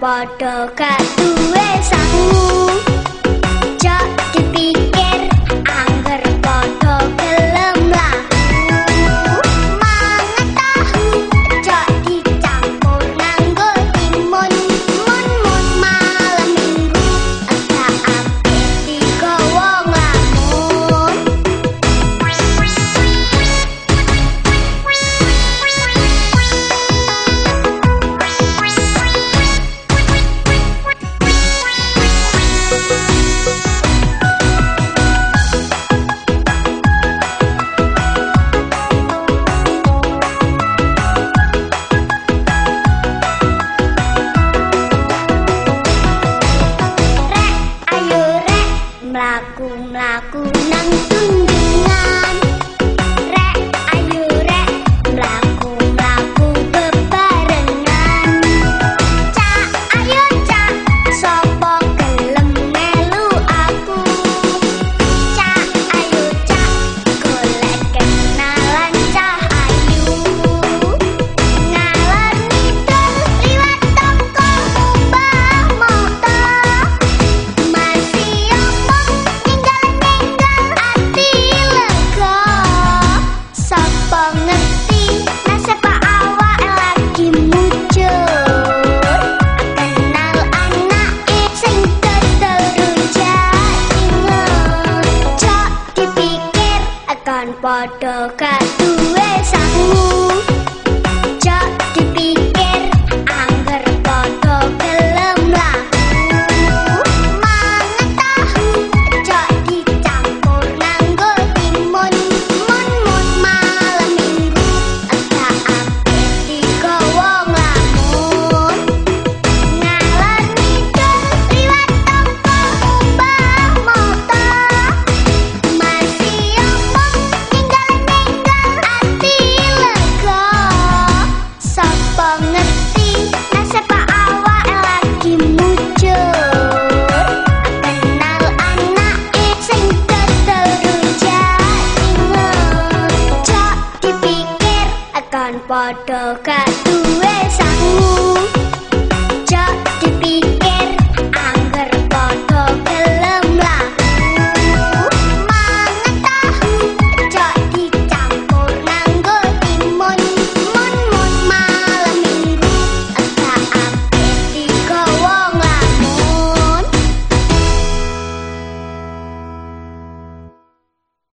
padha duwe sangu mlaku-mlaku tunjungan padha gak duwe sangu padha gak duwe sangu